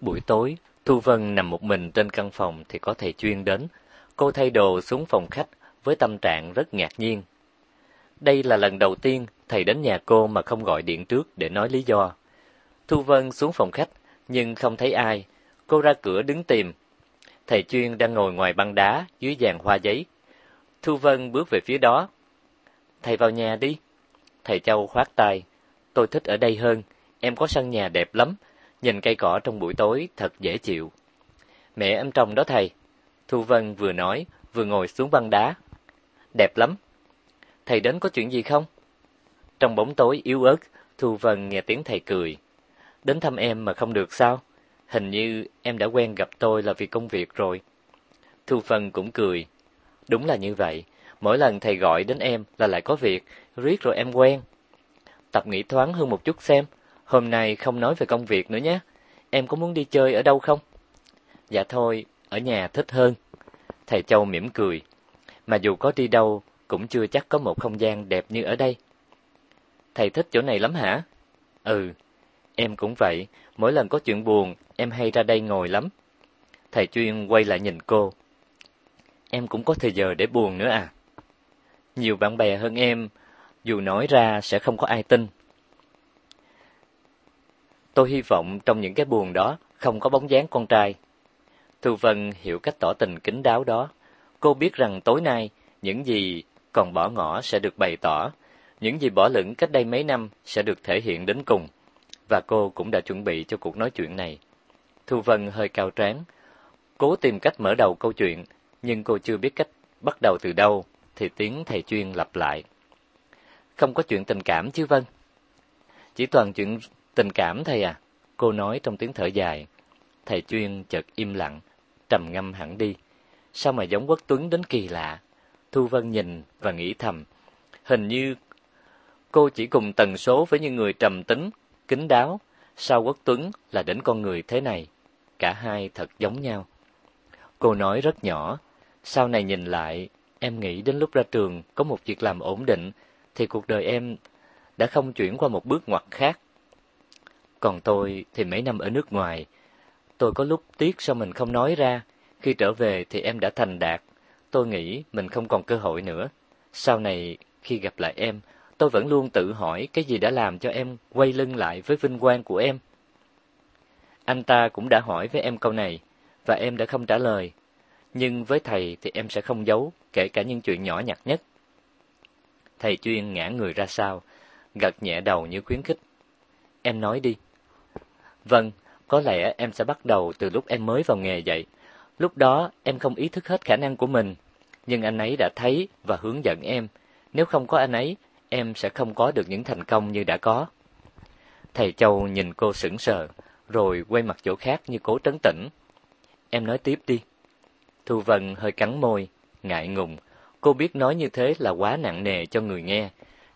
Buổi tối, Thu Vân nằm một mình trên căn phòng thì có thầy chuyên đến. Cô thay đồ xuống phòng khách với tâm trạng rất ngạc nhiên. Đây là lần đầu tiên thầy đến nhà cô mà không gọi điện trước để nói lý do. Thu Vân xuống phòng khách nhưng không thấy ai. Cô ra cửa đứng tìm. Thầy chuyên đang ngồi ngoài băng đá dưới dàn hoa giấy. Thu Vân bước về phía đó. Thầy vào nhà đi. Thầy Châu khoát tay. Tôi thích ở đây hơn. Em có sân nhà đẹp lắm. Nhìn cây cỏ trong buổi tối thật dễ chịu. Mẹ em trồng đó thầy. Thu Vân vừa nói, vừa ngồi xuống băng đá. Đẹp lắm. Thầy đến có chuyện gì không? Trong bóng tối yếu ớt, Thu Vân nghe tiếng thầy cười. Đến thăm em mà không được sao? Hình như em đã quen gặp tôi là vì công việc rồi. Thu Vân cũng cười. Đúng là như vậy. Mỗi lần thầy gọi đến em là lại có việc, riết rồi em quen. Tập nghĩ thoáng hơn một chút xem. Hôm nay không nói về công việc nữa nhé. Em có muốn đi chơi ở đâu không? Dạ thôi, ở nhà thích hơn. Thầy Châu mỉm cười. Mà dù có đi đâu, cũng chưa chắc có một không gian đẹp như ở đây. Thầy thích chỗ này lắm hả? Ừ, em cũng vậy. Mỗi lần có chuyện buồn, em hay ra đây ngồi lắm. Thầy chuyên quay lại nhìn cô. Em cũng có thời giờ để buồn nữa à? Nhiều bạn bè hơn em, dù nói ra sẽ không có ai tin. Tôi hy vọng trong những cái buồn đó không có bóng dáng con trai. Thu Vân hiểu cách tỏ tình kín đáo đó. Cô biết rằng tối nay những gì còn bỏ ngỏ sẽ được bày tỏ, những gì bỏ lửng cách đây mấy năm sẽ được thể hiện đến cùng. Và cô cũng đã chuẩn bị cho cuộc nói chuyện này. Thu Vân hơi cao tráng, cố tìm cách mở đầu câu chuyện, nhưng cô chưa biết cách bắt đầu từ đâu, thì tiếng thầy chuyên lặp lại. Không có chuyện tình cảm chứ Vân? Chỉ toàn chuyện tình cảm thầy à? Cô nói trong tiếng thở dài. Thầy chuyên chợt im lặng, trầm ngâm hẳn đi. Sao mà giống Quốc Tuấn đến kỳ lạ? Thu Vân nhìn và nghĩ thầm. Hình như cô chỉ cùng tần số với những người trầm tính, kính đáo. Sao Quốc Tuấn là đến con người thế này? Cả hai thật giống nhau. Cô nói rất nhỏ. Sau này nhìn lại, em nghĩ đến lúc ra trường có một việc làm ổn định, thì cuộc đời em đã không chuyển qua một bước ngoặt khác. Còn tôi thì mấy năm ở nước ngoài, tôi có lúc tiếc sao mình không nói ra, khi trở về thì em đã thành đạt, tôi nghĩ mình không còn cơ hội nữa. Sau này khi gặp lại em, tôi vẫn luôn tự hỏi cái gì đã làm cho em quay lưng lại với vinh quang của em. Anh ta cũng đã hỏi với em câu này, và em đã không trả lời. Nhưng với thầy thì em sẽ không giấu, kể cả những chuyện nhỏ nhặt nhất. Thầy chuyên ngã người ra sau, gật nhẹ đầu như khuyến khích. Em nói đi. Vâng, có lẽ em sẽ bắt đầu từ lúc em mới vào nghề vậy. Lúc đó em không ý thức hết khả năng của mình, nhưng anh ấy đã thấy và hướng dẫn em. Nếu không có anh ấy, em sẽ không có được những thành công như đã có. Thầy Châu nhìn cô sững sờ, rồi quay mặt chỗ khác như cố trấn tĩnh. Em nói tiếp đi. Thu Vân hơi cắn môi, ngại ngùng. Cô biết nói như thế là quá nặng nề cho người nghe,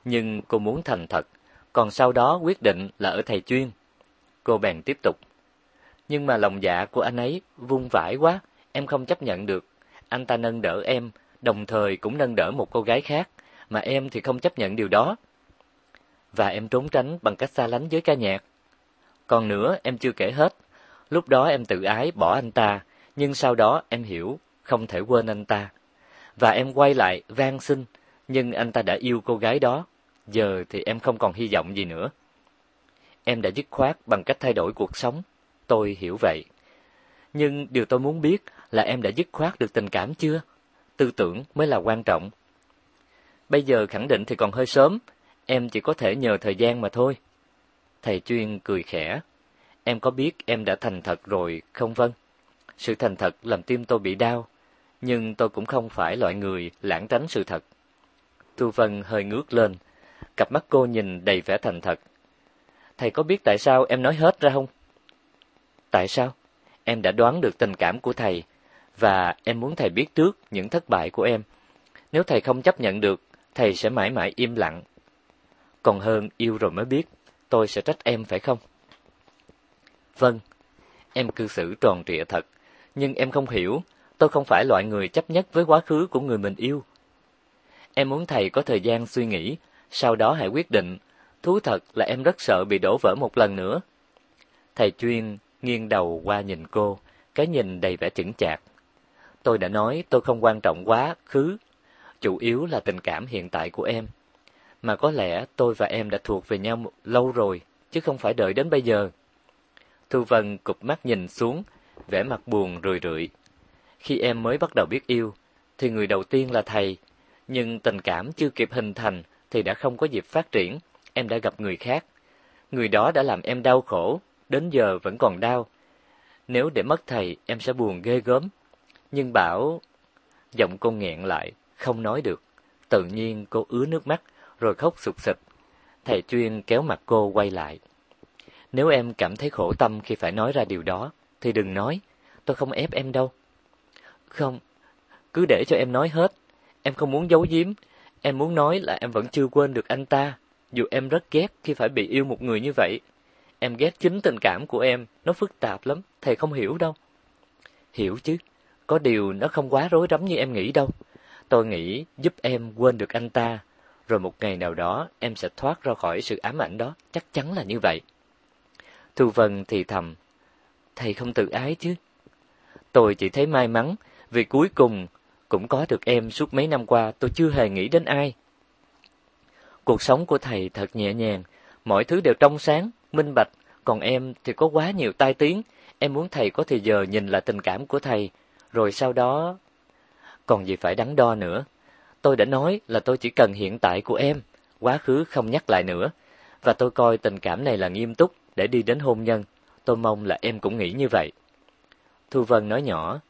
nhưng cô muốn thành thật, còn sau đó quyết định là ở thầy chuyên. Cô bèn tiếp tục. Nhưng mà lòng dạ của anh ấy vung vãi quá, em không chấp nhận được. Anh ta nâng đỡ em, đồng thời cũng nâng đỡ một cô gái khác, mà em thì không chấp nhận điều đó. Và em trốn tránh bằng cách xa lánh với ca nhạc. Còn nữa, em chưa kể hết. Lúc đó em tự ái bỏ anh ta, nhưng sau đó em hiểu không thể quên anh ta. Và em quay lại van xin, nhưng anh ta đã yêu cô gái đó. Giờ thì em không còn hy vọng gì nữa. Em đã dứt khoát bằng cách thay đổi cuộc sống. Tôi hiểu vậy. Nhưng điều tôi muốn biết là em đã dứt khoát được tình cảm chưa? Tư tưởng mới là quan trọng. Bây giờ khẳng định thì còn hơi sớm, em chỉ có thể nhờ thời gian mà thôi. Thầy chuyên cười khẽ. Em có biết em đã thành thật rồi không vâng? Sự thành thật làm tim tôi bị đau, nhưng tôi cũng không phải loại người lãng tránh sự thật. Tu Vân hơi ngước lên, cặp mắt cô nhìn đầy vẻ thành thật. Thầy có biết tại sao em nói hết ra không? Tại sao? Em đã đoán được tình cảm của thầy, và em muốn thầy biết trước những thất bại của em. Nếu thầy không chấp nhận được, thầy sẽ mãi mãi im lặng. Còn hơn yêu rồi mới biết, tôi sẽ trách em phải không? Vâng, em cư xử tròn trịa thật, nhưng em không hiểu, tôi không phải loại người chấp nhất với quá khứ của người mình yêu. Em muốn thầy có thời gian suy nghĩ, sau đó hãy quyết định. Thú thật là em rất sợ bị đổ vỡ một lần nữa. Thầy chuyên nghiêng đầu qua nhìn cô, cái nhìn đầy vẻ chững chạc. Tôi đã nói tôi không quan trọng quá khứ, chủ yếu là tình cảm hiện tại của em. Mà có lẽ tôi và em đã thuộc về nhau lâu rồi, chứ không phải đợi đến bây giờ. Thu Vân cụp mắt nhìn xuống, vẻ mặt buồn rười rượi. Khi em mới bắt đầu biết yêu, thì người đầu tiên là thầy, nhưng tình cảm chưa kịp hình thành thì đã không có dịp phát triển, em đã gặp người khác. Người đó đã làm em đau khổ, đến giờ vẫn còn đau. Nếu để mất thầy, em sẽ buồn ghê gớm. Nhưng bảo... Giọng cô nghẹn lại, không nói được. Tự nhiên cô ứa nước mắt, rồi khóc sụt sịch. Thầy chuyên kéo mặt cô quay lại. Nếu em cảm thấy khổ tâm khi phải nói ra điều đó, thì đừng nói, tôi không ép em đâu. Không, cứ để cho em nói hết. Em không muốn giấu giếm, em muốn nói là em vẫn chưa quên được anh ta, dù em rất ghét khi phải bị yêu một người như vậy. Em ghét chính tình cảm của em, nó phức tạp lắm, thầy không hiểu đâu. Hiểu chứ, có điều nó không quá rối rắm như em nghĩ đâu. Tôi nghĩ giúp em quên được anh ta, rồi một ngày nào đó em sẽ thoát ra khỏi sự ám ảnh đó, chắc chắn là như vậy. Thu Vân thì thầm, thầy không tự ái chứ. Tôi chỉ thấy may mắn, vì cuối cùng cũng có được em suốt mấy năm qua tôi chưa hề nghĩ đến ai. Cuộc sống của thầy thật nhẹ nhàng, mọi thứ đều trong sáng, minh bạch, còn em thì có quá nhiều tai tiếng, em muốn thầy có thời giờ nhìn lại tình cảm của thầy, rồi sau đó... Còn gì phải đắn đo nữa. Tôi đã nói là tôi chỉ cần hiện tại của em, quá khứ không nhắc lại nữa, và tôi coi tình cảm này là nghiêm túc để đi đến hôn nhân. Tôi mong là em cũng nghĩ như vậy. Thu Vân nói nhỏ,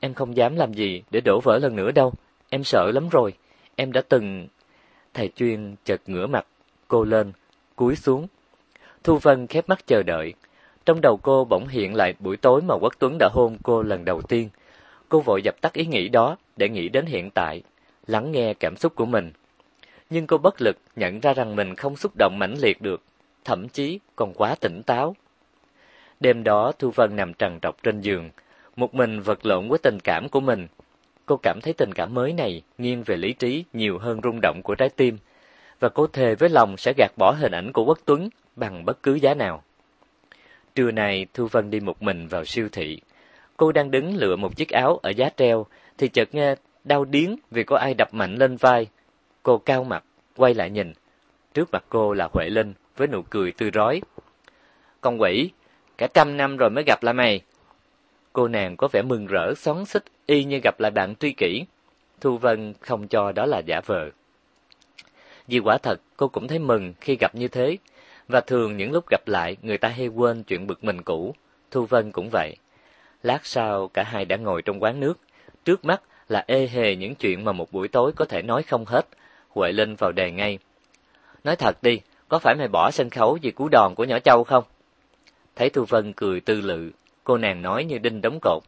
em không dám làm gì để đổ vỡ lần nữa đâu, em sợ lắm rồi, em đã từng... Thầy chuyên chợt ngửa mặt, cô lên, cúi xuống. Thu Vân khép mắt chờ đợi. Trong đầu cô bỗng hiện lại buổi tối mà Quốc Tuấn đã hôn cô lần đầu tiên. Cô vội dập tắt ý nghĩ đó để nghĩ đến hiện tại, lắng nghe cảm xúc của mình. Nhưng cô bất lực nhận ra rằng mình không xúc động mãnh liệt được, thậm chí còn quá tỉnh táo. Đêm đó Thu Vân nằm trằn trọc trên giường, một mình vật lộn với tình cảm của mình. Cô cảm thấy tình cảm mới này nghiêng về lý trí nhiều hơn rung động của trái tim, và cô thề với lòng sẽ gạt bỏ hình ảnh của Quốc Tuấn bằng bất cứ giá nào. Trưa này Thu Vân đi một mình vào siêu thị. Cô đang đứng lựa một chiếc áo ở giá treo thì chợt nghe đau điếng vì có ai đập mạnh lên vai. Cô cao mặt, quay lại nhìn. Trước mặt cô là Huệ Linh với nụ cười tươi rói. Con quỷ, cả trăm năm rồi mới gặp lại mày. Cô nàng có vẻ mừng rỡ xón xích y như gặp lại bạn tri kỷ. Thu Vân không cho đó là giả vờ. Vì quả thật cô cũng thấy mừng khi gặp như thế, và thường những lúc gặp lại người ta hay quên chuyện bực mình cũ, Thu Vân cũng vậy. Lát sau cả hai đã ngồi trong quán nước, trước mắt là ê hề những chuyện mà một buổi tối có thể nói không hết. Huệ Linh vào đề ngay. Nói thật đi, có phải mày bỏ sân khấu vì cú đòn của nhỏ Châu không? Thấy Thu Vân cười tư lự, cô nàng nói như đinh đóng cột.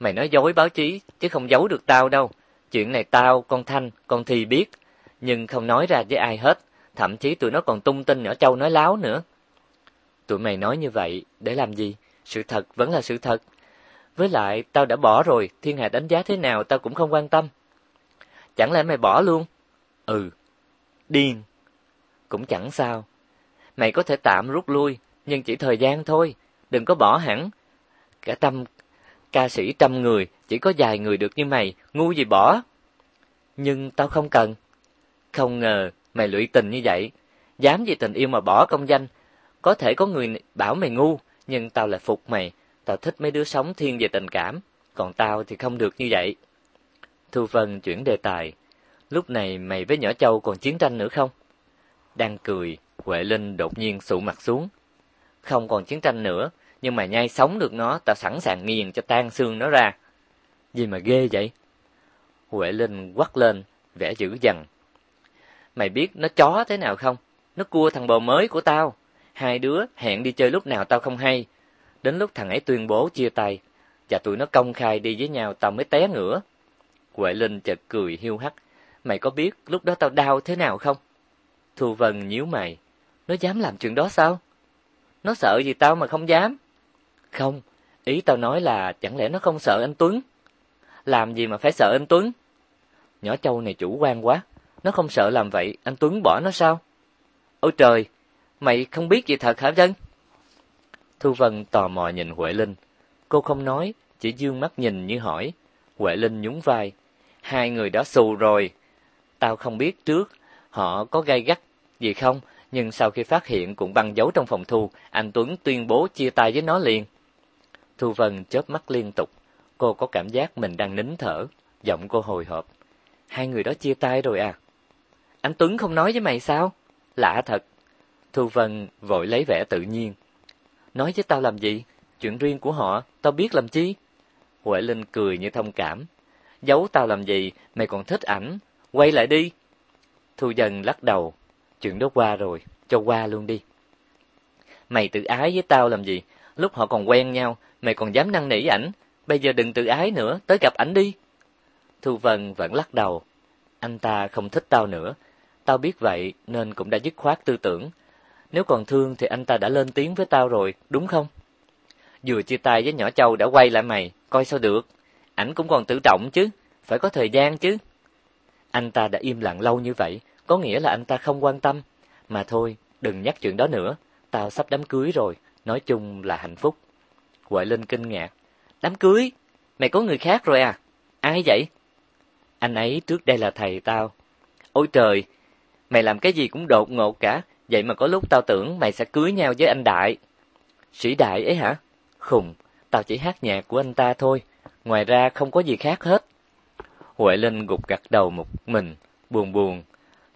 Mày nói dối báo chí, chứ không giấu được tao đâu. Chuyện này tao, con Thanh, con Thi biết, nhưng không nói ra với ai hết. Thậm chí tụi nó còn tung tin nhỏ Châu nói láo nữa. Tụi mày nói như vậy, để làm gì? Sự thật vẫn là sự thật. Với lại, tao đã bỏ rồi, thiên hạ đánh giá thế nào tao cũng không quan tâm. Chẳng lẽ mày bỏ luôn? Ừ. Điên. Cũng chẳng sao. Mày có thể tạm rút lui, nhưng chỉ thời gian thôi, đừng có bỏ hẳn. Cả tâm ca sĩ trăm người, chỉ có vài người được như mày, ngu gì bỏ. Nhưng tao không cần. Không ngờ mày lụy tình như vậy, dám vì tình yêu mà bỏ công danh. Có thể có người bảo mày ngu, nhưng tao lại phục mày, tao thích mấy đứa sống thiên về tình cảm, còn tao thì không được như vậy. Thu Vân chuyển đề tài, lúc này mày với nhỏ Châu còn chiến tranh nữa không? Đang cười, Huệ Linh đột nhiên sụ mặt xuống. Không còn chiến tranh nữa, nhưng mà nhai sống được nó, tao sẵn sàng nghiền cho tan xương nó ra. Gì mà ghê vậy? Huệ Linh quắt lên, vẻ dữ dằn. Mày biết nó chó thế nào không? Nó cua thằng bồ mới của tao. Hai đứa hẹn đi chơi lúc nào tao không hay. Đến lúc thằng ấy tuyên bố chia tay, và tụi nó công khai đi với nhau tao mới té ngửa. Huệ Linh chợt cười hiu hắt. Mày có biết lúc đó tao đau thế nào không? Thu Vân nhíu mày. Nó dám làm chuyện đó sao? Nó sợ gì tao mà không dám? Không, ý tao nói là chẳng lẽ nó không sợ anh Tuấn? Làm gì mà phải sợ anh Tuấn? Nhỏ Châu này chủ quan quá, nó không sợ làm vậy, anh Tuấn bỏ nó sao? Ôi trời, mày không biết gì thật hả Dân? Thu Vân tò mò nhìn Huệ Linh. Cô không nói, chỉ dương mắt nhìn như hỏi. Huệ Linh nhún vai. Hai người đó xù rồi. Tao không biết trước, họ có gay gắt gì không, nhưng sau khi phát hiện cũng băng dấu trong phòng thu, anh Tuấn tuyên bố chia tay với nó liền. Thu Vân chớp mắt liên tục, cô có cảm giác mình đang nín thở, giọng cô hồi hộp. Hai người đó chia tay rồi à? Anh Tuấn không nói với mày sao? Lạ thật. Thu Vân vội lấy vẻ tự nhiên. Nói với tao làm gì? Chuyện riêng của họ, tao biết làm chi? Huệ Linh cười như thông cảm. Giấu tao làm gì, mày còn thích ảnh, quay lại đi. Thu Dân lắc đầu, chuyện đó qua rồi, cho qua luôn đi. Mày tự ái với tao làm gì? Lúc họ còn quen nhau, mày còn dám năn nỉ ảnh, bây giờ đừng tự ái nữa, tới gặp ảnh đi. Thu Vân vẫn lắc đầu. Anh ta không thích tao nữa. Tao biết vậy nên cũng đã dứt khoát tư tưởng. Nếu còn thương thì anh ta đã lên tiếng với tao rồi, đúng không? Vừa chia tay với nhỏ Châu đã quay lại mày, coi sao được. Ảnh cũng còn tự trọng chứ, phải có thời gian chứ. Anh ta đã im lặng lâu như vậy, có nghĩa là anh ta không quan tâm. Mà thôi, đừng nhắc chuyện đó nữa, tao sắp đám cưới rồi, nói chung là hạnh phúc. Huệ Linh kinh ngạc. Đám cưới? Mày có người khác rồi à? Ai vậy? Anh ấy trước đây là thầy tao. Ôi trời, mày làm cái gì cũng đột ngột cả, vậy mà có lúc tao tưởng mày sẽ cưới nhau với anh Đại. Sĩ Đại ấy hả? Khùng, tao chỉ hát nhạc của anh ta thôi, ngoài ra không có gì khác hết. Huệ Linh gục gặt đầu một mình, buồn buồn.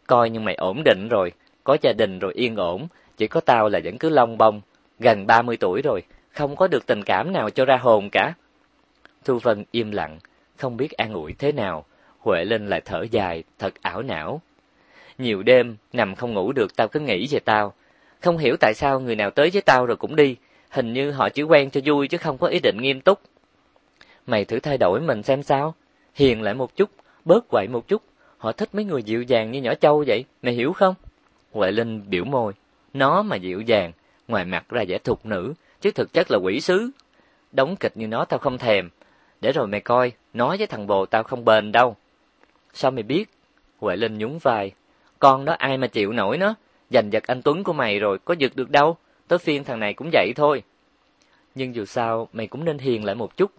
Coi như mày ổn định rồi, có gia đình rồi yên ổn, chỉ có tao là vẫn cứ long bông, gần 30 tuổi rồi, không có được tình cảm nào cho ra hồn cả. Thu Vân im lặng, không biết an ủi thế nào, Huệ Linh lại thở dài, thật ảo não. Nhiều đêm, nằm không ngủ được tao cứ nghĩ về tao. Không hiểu tại sao người nào tới với tao rồi cũng đi, hình như họ chỉ quen cho vui chứ không có ý định nghiêm túc. Mày thử thay đổi mình xem sao, hiền lại một chút, bớt quậy một chút, họ thích mấy người dịu dàng như nhỏ Châu vậy, mày hiểu không? Huệ Linh biểu môi, nó mà dịu dàng, ngoài mặt ra vẻ thục nữ, chứ thực chất là quỷ sứ. Đóng kịch như nó tao không thèm, để rồi mày coi, nói với thằng bồ tao không bền đâu. Sao mày biết? Huệ Linh nhún vai. Con đó ai mà chịu nổi nó, giành giật anh Tuấn của mày rồi, có giật được đâu, tới phiên thằng này cũng vậy thôi. Nhưng dù sao, mày cũng nên hiền lại một chút,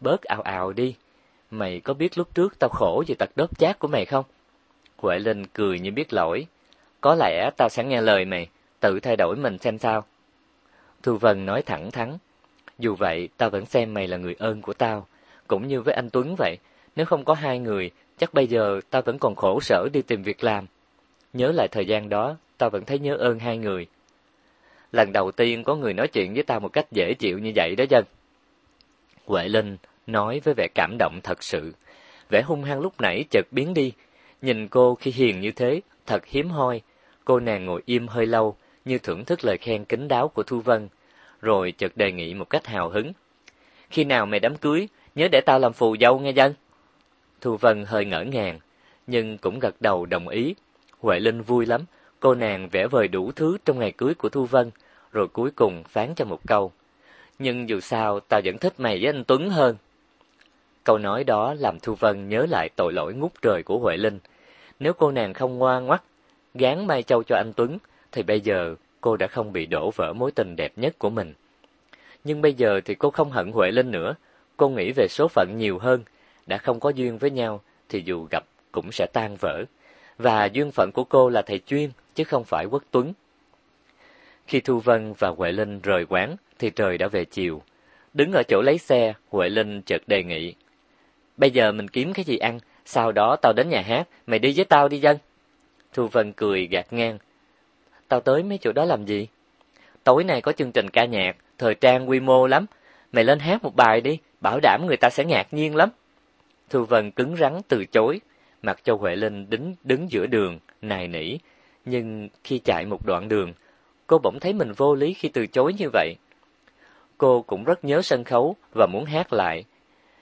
bớt ào ào đi. Mày có biết lúc trước tao khổ vì tật đớp chát của mày không? Huệ Linh cười như biết lỗi. Có lẽ tao sẽ nghe lời mày, tự thay đổi mình xem sao. Thu Vân nói thẳng thắn. Dù vậy, tao vẫn xem mày là người ơn của tao. Cũng như với anh Tuấn vậy, nếu không có hai người, chắc bây giờ tao vẫn còn khổ sở đi tìm việc làm. Nhớ lại thời gian đó, tao vẫn thấy nhớ ơn hai người. Lần đầu tiên có người nói chuyện với tao một cách dễ chịu như vậy đó dân. Huệ Linh nói với vẻ cảm động thật sự. Vẻ hung hăng lúc nãy chợt biến đi. Nhìn cô khi hiền như thế, thật hiếm hoi. Cô nàng ngồi im hơi lâu, như thưởng thức lời khen kính đáo của Thu Vân. Rồi chợt đề nghị một cách hào hứng. Khi nào mày đám cưới, nhớ để tao làm phù dâu nghe dân. Thu Vân hơi ngỡ ngàng, nhưng cũng gật đầu đồng ý. Huệ Linh vui lắm, cô nàng vẽ vời đủ thứ trong ngày cưới của Thu Vân, rồi cuối cùng phán cho một câu. Nhưng dù sao, tao vẫn thích mày với anh Tuấn hơn. Câu nói đó làm Thu Vân nhớ lại tội lỗi ngút trời của Huệ Linh. Nếu cô nàng không ngoan ngoắt, gán Mai Châu cho anh Tuấn, thì bây giờ cô đã không bị đổ vỡ mối tình đẹp nhất của mình. Nhưng bây giờ thì cô không hận Huệ Linh nữa, cô nghĩ về số phận nhiều hơn, đã không có duyên với nhau thì dù gặp cũng sẽ tan vỡ. Và duyên phận của cô là thầy chuyên chứ không phải Quốc Tuấn. Khi Thu Vân và Huệ Linh rời quán thì trời đã về chiều. Đứng ở chỗ lấy xe, Huệ Linh chợt đề nghị. Bây giờ mình kiếm cái gì ăn, sau đó tao đến nhà hát, mày đi với tao đi dân. Thu Vân cười gạt ngang. Tao tới mấy chỗ đó làm gì? Tối nay có chương trình ca nhạc, thời trang quy mô lắm. Mày lên hát một bài đi, bảo đảm người ta sẽ ngạc nhiên lắm. Thu Vân cứng rắn từ chối, mặc cho Huệ Linh đứng đứng giữa đường, nài nỉ, nhưng khi chạy một đoạn đường, cô bỗng thấy mình vô lý khi từ chối như vậy. Cô cũng rất nhớ sân khấu và muốn hát lại.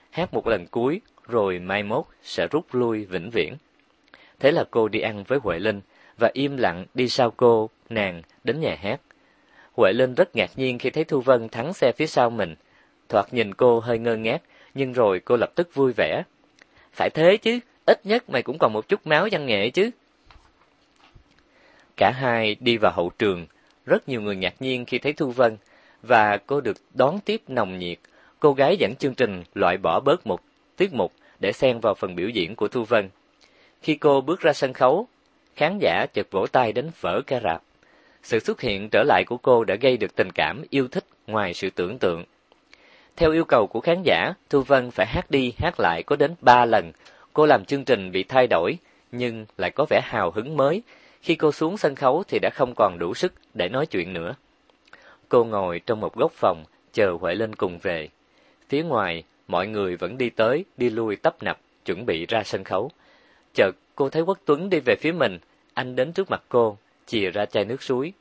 Hát một lần cuối, rồi mai mốt sẽ rút lui vĩnh viễn. Thế là cô đi ăn với Huệ Linh và im lặng đi sau cô, nàng đến nhà hát. Huệ Linh rất ngạc nhiên khi thấy Thu Vân thắng xe phía sau mình. Thoạt nhìn cô hơi ngơ ngác, nhưng rồi cô lập tức vui vẻ. Phải thế chứ, ít nhất mày cũng còn một chút máu văn nghệ chứ. Cả hai đi vào hậu trường, rất nhiều người ngạc nhiên khi thấy Thu Vân, và cô được đón tiếp nồng nhiệt. Cô gái dẫn chương trình loại bỏ bớt một tiết mục để xen vào phần biểu diễn của Thu Vân. Khi cô bước ra sân khấu, khán giả chợt vỗ tay đến vỡ cả rạp. Sự xuất hiện trở lại của cô đã gây được tình cảm yêu thích ngoài sự tưởng tượng. Theo yêu cầu của khán giả, Thu Vân phải hát đi hát lại có đến ba lần. Cô làm chương trình bị thay đổi, nhưng lại có vẻ hào hứng mới. Khi cô xuống sân khấu thì đã không còn đủ sức để nói chuyện nữa. Cô ngồi trong một góc phòng, chờ Huệ Linh cùng về. Phía ngoài, mọi người vẫn đi tới, đi lui tấp nập, chuẩn bị ra sân khấu. Chợt cô thấy Quốc Tuấn đi về phía mình, anh đến trước mặt cô, chìa ra chai nước suối.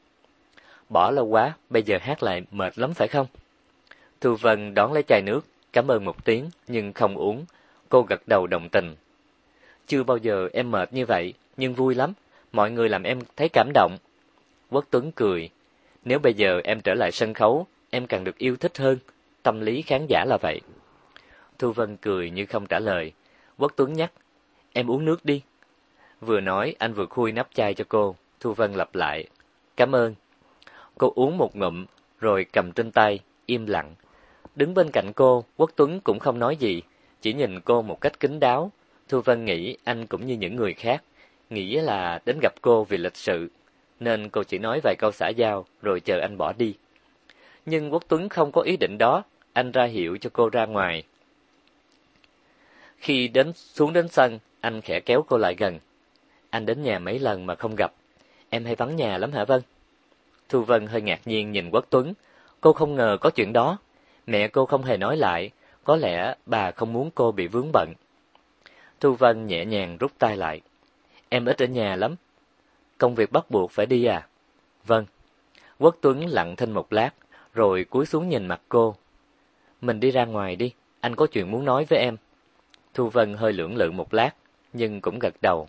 Bỏ lâu quá, bây giờ hát lại mệt lắm phải không? Thu Vân đón lấy chai nước, cảm ơn một tiếng nhưng không uống. Cô gật đầu đồng tình. Chưa bao giờ em mệt như vậy, nhưng vui lắm. Mọi người làm em thấy cảm động. Quốc Tuấn cười. Nếu bây giờ em trở lại sân khấu, em càng được yêu thích hơn. Tâm lý khán giả là vậy. Thu Vân cười như không trả lời. Quốc Tuấn nhắc. Em uống nước đi. Vừa nói, anh vừa khui nắp chai cho cô. Thu Vân lặp lại. Cảm ơn. Cô uống một ngụm, rồi cầm trên tay, im lặng. Đứng bên cạnh cô, Quốc Tuấn cũng không nói gì, chỉ nhìn cô một cách kính đáo. Thu Vân nghĩ anh cũng như những người khác, nghĩ là đến gặp cô vì lịch sự, nên cô chỉ nói vài câu xã giao rồi chờ anh bỏ đi. Nhưng Quốc Tuấn không có ý định đó, anh ra hiệu cho cô ra ngoài. Khi đến xuống đến sân, anh khẽ kéo cô lại gần. Anh đến nhà mấy lần mà không gặp. Em hay vắng nhà lắm hả Vân? Thu Vân hơi ngạc nhiên nhìn Quốc Tuấn. Cô không ngờ có chuyện đó. Mẹ cô không hề nói lại. Có lẽ bà không muốn cô bị vướng bận. Thu Vân nhẹ nhàng rút tay lại. Em ít ở nhà lắm. Công việc bắt buộc phải đi à? Vâng. Quốc Tuấn lặng thinh một lát, rồi cúi xuống nhìn mặt cô. Mình đi ra ngoài đi, anh có chuyện muốn nói với em. Thu Vân hơi lưỡng lự một lát, nhưng cũng gật đầu.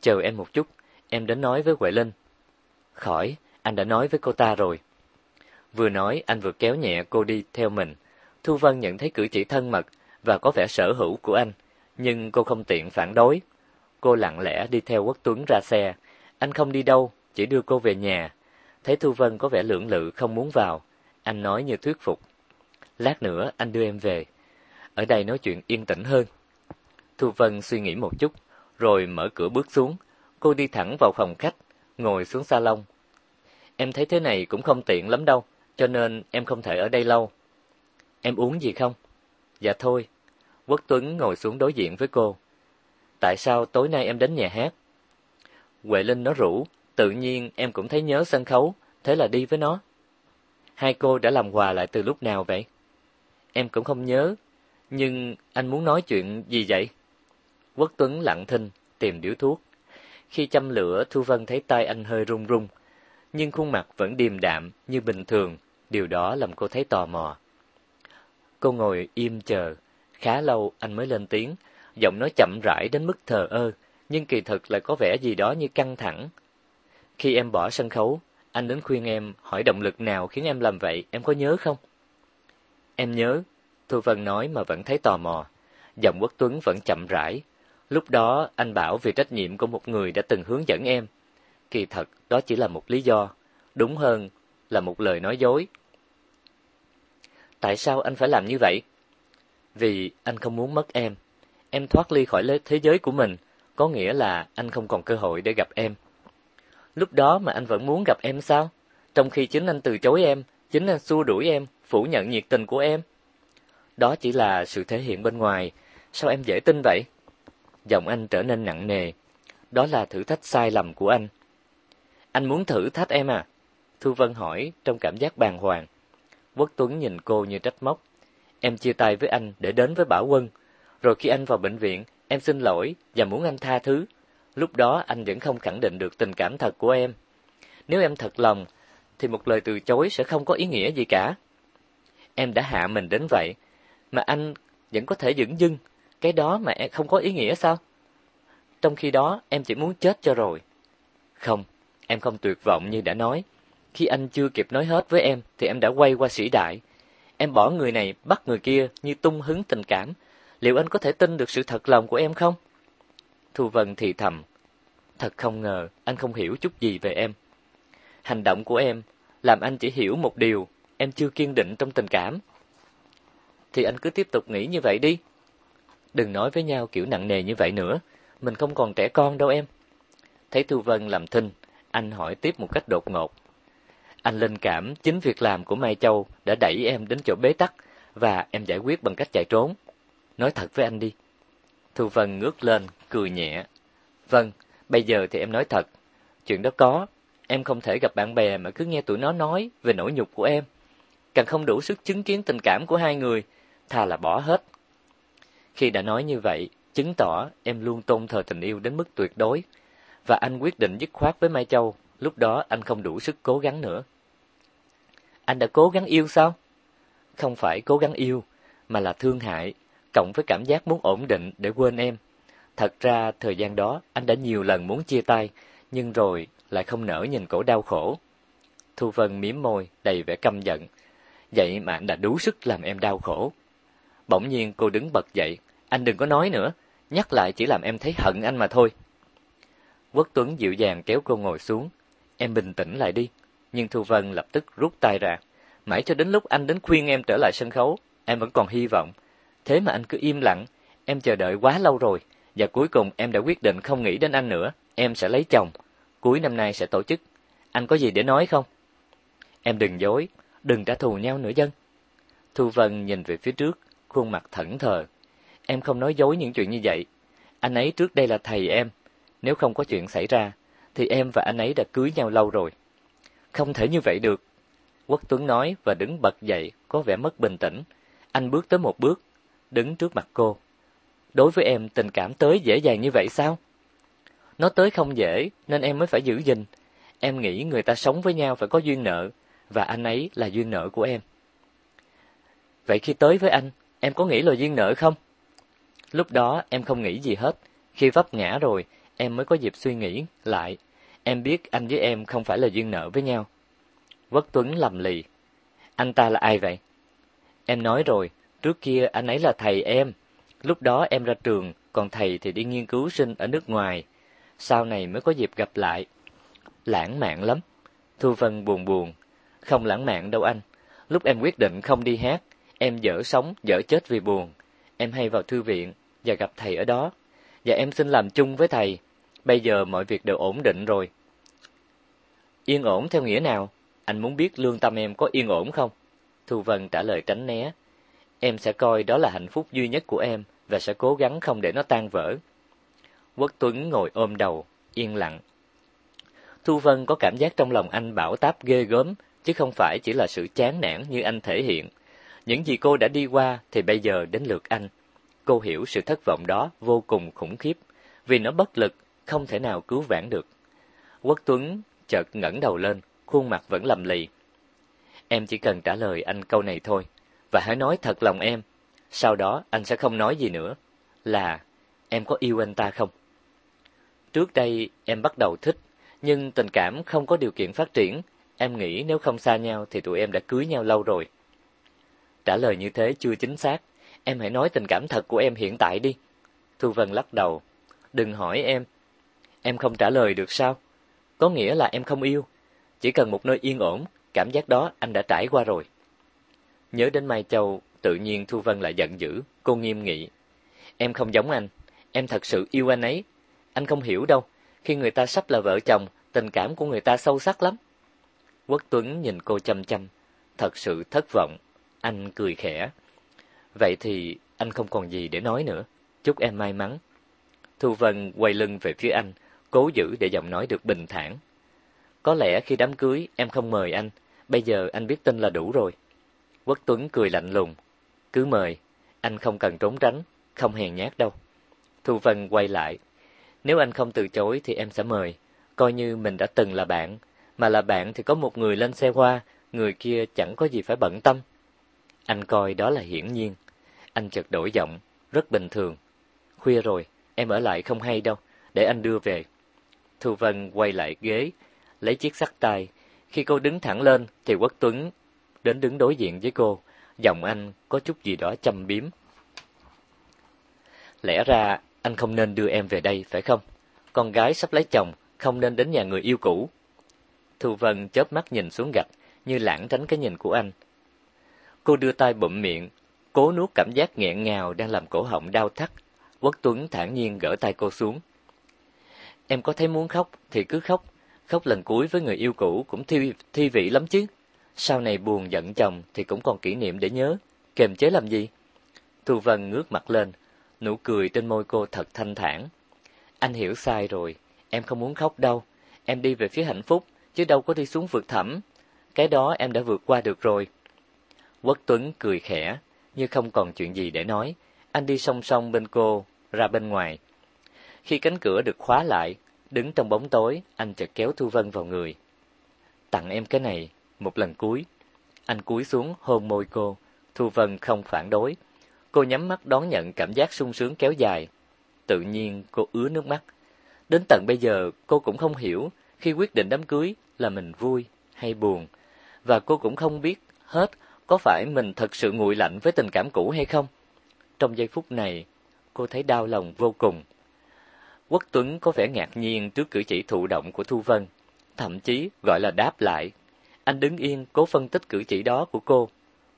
Chờ em một chút, em đến nói với Huệ Linh. Khỏi, anh đã nói với cô ta rồi. Vừa nói, anh vừa kéo nhẹ cô đi theo mình. Thu Vân nhận thấy cử chỉ thân mật và có vẻ sở hữu của anh, nhưng cô không tiện phản đối. Cô lặng lẽ đi theo Quốc Tuấn ra xe. Anh không đi đâu, chỉ đưa cô về nhà. Thấy Thu Vân có vẻ lưỡng lự không muốn vào, anh nói như thuyết phục. Lát nữa anh đưa em về. Ở đây nói chuyện yên tĩnh hơn. Thu Vân suy nghĩ một chút, rồi mở cửa bước xuống. Cô đi thẳng vào phòng khách, ngồi xuống salon. Em thấy thế này cũng không tiện lắm đâu, cho nên em không thể ở đây lâu. Em uống gì không? Dạ thôi. Quốc Tuấn ngồi xuống đối diện với cô. Tại sao tối nay em đến nhà hát? Huệ Linh nó rủ, tự nhiên em cũng thấy nhớ sân khấu, thế là đi với nó. Hai cô đã làm hòa lại từ lúc nào vậy? Em cũng không nhớ, nhưng anh muốn nói chuyện gì vậy? Quốc Tuấn lặng thinh, tìm điếu thuốc. Khi châm lửa, Thu Vân thấy tay anh hơi run run, nhưng khuôn mặt vẫn điềm đạm như bình thường, điều đó làm cô thấy tò mò. Cô ngồi im chờ, khá lâu anh mới lên tiếng, giọng nói chậm rãi đến mức thờ ơ, nhưng kỳ thực lại có vẻ gì đó như căng thẳng. Khi em bỏ sân khấu, anh đến khuyên em hỏi động lực nào khiến em làm vậy, em có nhớ không? Em nhớ, Thu Vân nói mà vẫn thấy tò mò. Giọng Quốc Tuấn vẫn chậm rãi. Lúc đó anh bảo vì trách nhiệm của một người đã từng hướng dẫn em. Kỳ thật đó chỉ là một lý do, đúng hơn là một lời nói dối. Tại sao anh phải làm như vậy? Vì anh không muốn mất em. Em thoát ly khỏi thế giới của mình, có nghĩa là anh không còn cơ hội để gặp em. Lúc đó mà anh vẫn muốn gặp em sao? Trong khi chính anh từ chối em, chính anh xua đuổi em, phủ nhận nhiệt tình của em. Đó chỉ là sự thể hiện bên ngoài, sao em dễ tin vậy? Giọng anh trở nên nặng nề. Đó là thử thách sai lầm của anh. Anh muốn thử thách em à? Thu Vân hỏi trong cảm giác bàng hoàng. Quốc Tuấn nhìn cô như trách móc. Em chia tay với anh để đến với Bảo Quân. Rồi khi anh vào bệnh viện, em xin lỗi và muốn anh tha thứ. Lúc đó anh vẫn không khẳng định được tình cảm thật của em. Nếu em thật lòng, thì một lời từ chối sẽ không có ý nghĩa gì cả. Em đã hạ mình đến vậy, mà anh vẫn có thể dững dưng, cái đó mà em không có ý nghĩa sao? Trong khi đó, em chỉ muốn chết cho rồi. Không, em không tuyệt vọng như đã nói. Khi anh chưa kịp nói hết với em, thì em đã quay qua sĩ đại. Em bỏ người này, bắt người kia như tung hứng tình cảm. Liệu anh có thể tin được sự thật lòng của em không? Thu Vân thì thầm. Thật không ngờ, anh không hiểu chút gì về em. Hành động của em làm anh chỉ hiểu một điều, em chưa kiên định trong tình cảm. Thì anh cứ tiếp tục nghĩ như vậy đi. Đừng nói với nhau kiểu nặng nề như vậy nữa, mình không còn trẻ con đâu em. Thấy Thu Vân làm thinh, anh hỏi tiếp một cách đột ngột. Anh linh cảm chính việc làm của Mai Châu đã đẩy em đến chỗ bế tắc và em giải quyết bằng cách chạy trốn. Nói thật với anh đi. Thu Vân ngước lên, cười nhẹ. Vâng, bây giờ thì em nói thật. Chuyện đó có, em không thể gặp bạn bè mà cứ nghe tụi nó nói về nỗi nhục của em. Càng không đủ sức chứng kiến tình cảm của hai người, thà là bỏ hết. Khi đã nói như vậy, chứng tỏ em luôn tôn thờ tình yêu đến mức tuyệt đối. Và anh quyết định dứt khoát với Mai Châu, lúc đó anh không đủ sức cố gắng nữa. Anh đã cố gắng yêu sao? Không phải cố gắng yêu, mà là thương hại, cộng với cảm giác muốn ổn định để quên em. Thật ra thời gian đó anh đã nhiều lần muốn chia tay, nhưng rồi lại không nỡ nhìn cổ đau khổ. Thu Vân miếm môi, đầy vẻ căm giận. Vậy mà anh đã đủ sức làm em đau khổ. Bỗng nhiên cô đứng bật dậy. Anh đừng có nói nữa, nhắc lại chỉ làm em thấy hận anh mà thôi. Quốc Tuấn dịu dàng kéo cô ngồi xuống. Em bình tĩnh lại đi. Nhưng Thu Vân lập tức rút tay ra. Mãi cho đến lúc anh đến khuyên em trở lại sân khấu, em vẫn còn hy vọng. Thế mà anh cứ im lặng, em chờ đợi quá lâu rồi. Và cuối cùng em đã quyết định không nghĩ đến anh nữa, em sẽ lấy chồng. Cuối năm nay sẽ tổ chức. Anh có gì để nói không? Em đừng dối, đừng trả thù nhau nữa dân. Thu Vân nhìn về phía trước, khuôn mặt thẫn thờ. Em không nói dối những chuyện như vậy. Anh ấy trước đây là thầy em. Nếu không có chuyện xảy ra, thì em và anh ấy đã cưới nhau lâu rồi. Không thể như vậy được. Quốc Tuấn nói và đứng bật dậy, có vẻ mất bình tĩnh. Anh bước tới một bước, đứng trước mặt cô. Đối với em, tình cảm tới dễ dàng như vậy sao? Nó tới không dễ, nên em mới phải giữ gìn. Em nghĩ người ta sống với nhau phải có duyên nợ, và anh ấy là duyên nợ của em. Vậy khi tới với anh, em có nghĩ là duyên nợ không? Lúc đó em không nghĩ gì hết. Khi vấp ngã rồi, em mới có dịp suy nghĩ lại. Em biết anh với em không phải là duyên nợ với nhau. Quốc Tuấn lầm lì. Anh ta là ai vậy? Em nói rồi, trước kia anh ấy là thầy em. Lúc đó em ra trường, còn thầy thì đi nghiên cứu sinh ở nước ngoài. Sau này mới có dịp gặp lại. Lãng mạn lắm. Thu Vân buồn buồn. Không lãng mạn đâu anh. Lúc em quyết định không đi hát, em dở sống, dở chết vì buồn. Em hay vào thư viện và gặp thầy ở đó. Và em xin làm chung với thầy. Bây giờ mọi việc đều ổn định rồi. Yên ổn theo nghĩa nào? Anh muốn biết lương tâm em có yên ổn không? Thu Vân trả lời tránh né. Em sẽ coi đó là hạnh phúc duy nhất của em và sẽ cố gắng không để nó tan vỡ. Quốc Tuấn ngồi ôm đầu, yên lặng. Thu Vân có cảm giác trong lòng anh bảo táp ghê gớm, chứ không phải chỉ là sự chán nản như anh thể hiện. Những gì cô đã đi qua thì bây giờ đến lượt anh. Cô hiểu sự thất vọng đó vô cùng khủng khiếp, vì nó bất lực, không thể nào cứu vãn được. Quốc Tuấn chợt ngẩng đầu lên, khuôn mặt vẫn lầm lì. Em chỉ cần trả lời anh câu này thôi, và hãy nói thật lòng em. Sau đó anh sẽ không nói gì nữa. Là em có yêu anh ta không? Trước đây em bắt đầu thích, nhưng tình cảm không có điều kiện phát triển. Em nghĩ nếu không xa nhau thì tụi em đã cưới nhau lâu rồi. Trả lời như thế chưa chính xác. Em hãy nói tình cảm thật của em hiện tại đi. Thu Vân lắc đầu. Đừng hỏi em. Em không trả lời được sao? Có nghĩa là em không yêu. Chỉ cần một nơi yên ổn, cảm giác đó anh đã trải qua rồi. Nhớ đến Mai Châu, tự nhiên Thu Vân lại giận dữ, cô nghiêm nghị. Em không giống anh, em thật sự yêu anh ấy. Anh không hiểu đâu, khi người ta sắp là vợ chồng, tình cảm của người ta sâu sắc lắm. Quốc Tuấn nhìn cô chăm chăm, thật sự thất vọng. Anh cười khẽ. Vậy thì anh không còn gì để nói nữa. Chúc em may mắn. Thu Vân quay lưng về phía anh, cố giữ để giọng nói được bình thản. Có lẽ khi đám cưới em không mời anh, bây giờ anh biết tin là đủ rồi. Quốc Tuấn cười lạnh lùng. Cứ mời, anh không cần trốn tránh, không hèn nhát đâu. Thu Vân quay lại. Nếu anh không từ chối thì em sẽ mời, coi như mình đã từng là bạn, mà là bạn thì có một người lên xe hoa, người kia chẳng có gì phải bận tâm. Anh coi đó là hiển nhiên. Anh chợt đổi giọng, rất bình thường. Khuya rồi, em ở lại không hay đâu, để anh đưa về. Thu Vân quay lại ghế, lấy chiếc sắt tay. Khi cô đứng thẳng lên thì Quốc Tuấn đến đứng đối diện với cô, giọng anh có chút gì đó châm biếm. Lẽ ra anh không nên đưa em về đây phải không? Con gái sắp lấy chồng, không nên đến nhà người yêu cũ. Thu Vân chớp mắt nhìn xuống gạch, như lãng tránh cái nhìn của anh. Cô đưa tay bụm miệng, cố nuốt cảm giác nghẹn ngào đang làm cổ họng đau thắt. Quốc Tuấn thản nhiên gỡ tay cô xuống. Em có thấy muốn khóc thì cứ khóc, khóc lần cuối với người yêu cũ cũng thi, thi vị lắm chứ. Sau này buồn giận chồng thì cũng còn kỷ niệm để nhớ, kềm chế làm gì? Thu Vân ngước mặt lên, nụ cười trên môi cô thật thanh thản. Anh hiểu sai rồi, em không muốn khóc đâu, em đi về phía hạnh phúc, chứ đâu có đi xuống vực thẳm. Cái đó em đã vượt qua được rồi. Quốc Tuấn cười khẽ, như không còn chuyện gì để nói. Anh đi song song bên cô, ra bên ngoài. Khi cánh cửa được khóa lại, đứng trong bóng tối, anh chợt kéo Thu Vân vào người. Tặng em cái này, một lần cuối. Anh cúi xuống hôn môi cô, Thu Vân không phản đối. Cô nhắm mắt đón nhận cảm giác sung sướng kéo dài. Tự nhiên cô ứa nước mắt. Đến tận bây giờ cô cũng không hiểu khi quyết định đám cưới là mình vui hay buồn. Và cô cũng không biết hết có phải mình thật sự nguội lạnh với tình cảm cũ hay không. Trong giây phút này, cô thấy đau lòng vô cùng. Quốc Tuấn có vẻ ngạc nhiên trước cử chỉ thụ động của Thu Vân, thậm chí gọi là đáp lại. Anh đứng yên cố phân tích cử chỉ đó của cô.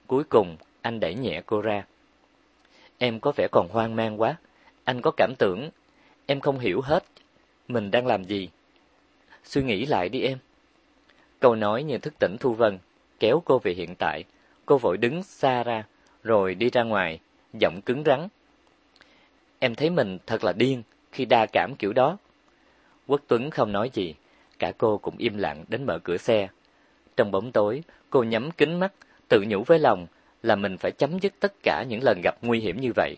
Cuối cùng, anh đẩy nhẹ cô ra. Em có vẻ còn hoang mang quá. Anh có cảm tưởng, em không hiểu hết mình đang làm gì. Suy nghĩ lại đi em. Câu nói như thức tỉnh Thu Vân, kéo cô về hiện tại. Cô vội đứng xa ra, rồi đi ra ngoài, giọng cứng rắn. Em thấy mình thật là điên khi đa cảm kiểu đó. Quốc Tuấn không nói gì, cả cô cũng im lặng đến mở cửa xe. Trong bóng tối, cô nhắm kính mắt, tự nhủ với lòng là mình phải chấm dứt tất cả những lần gặp nguy hiểm như vậy.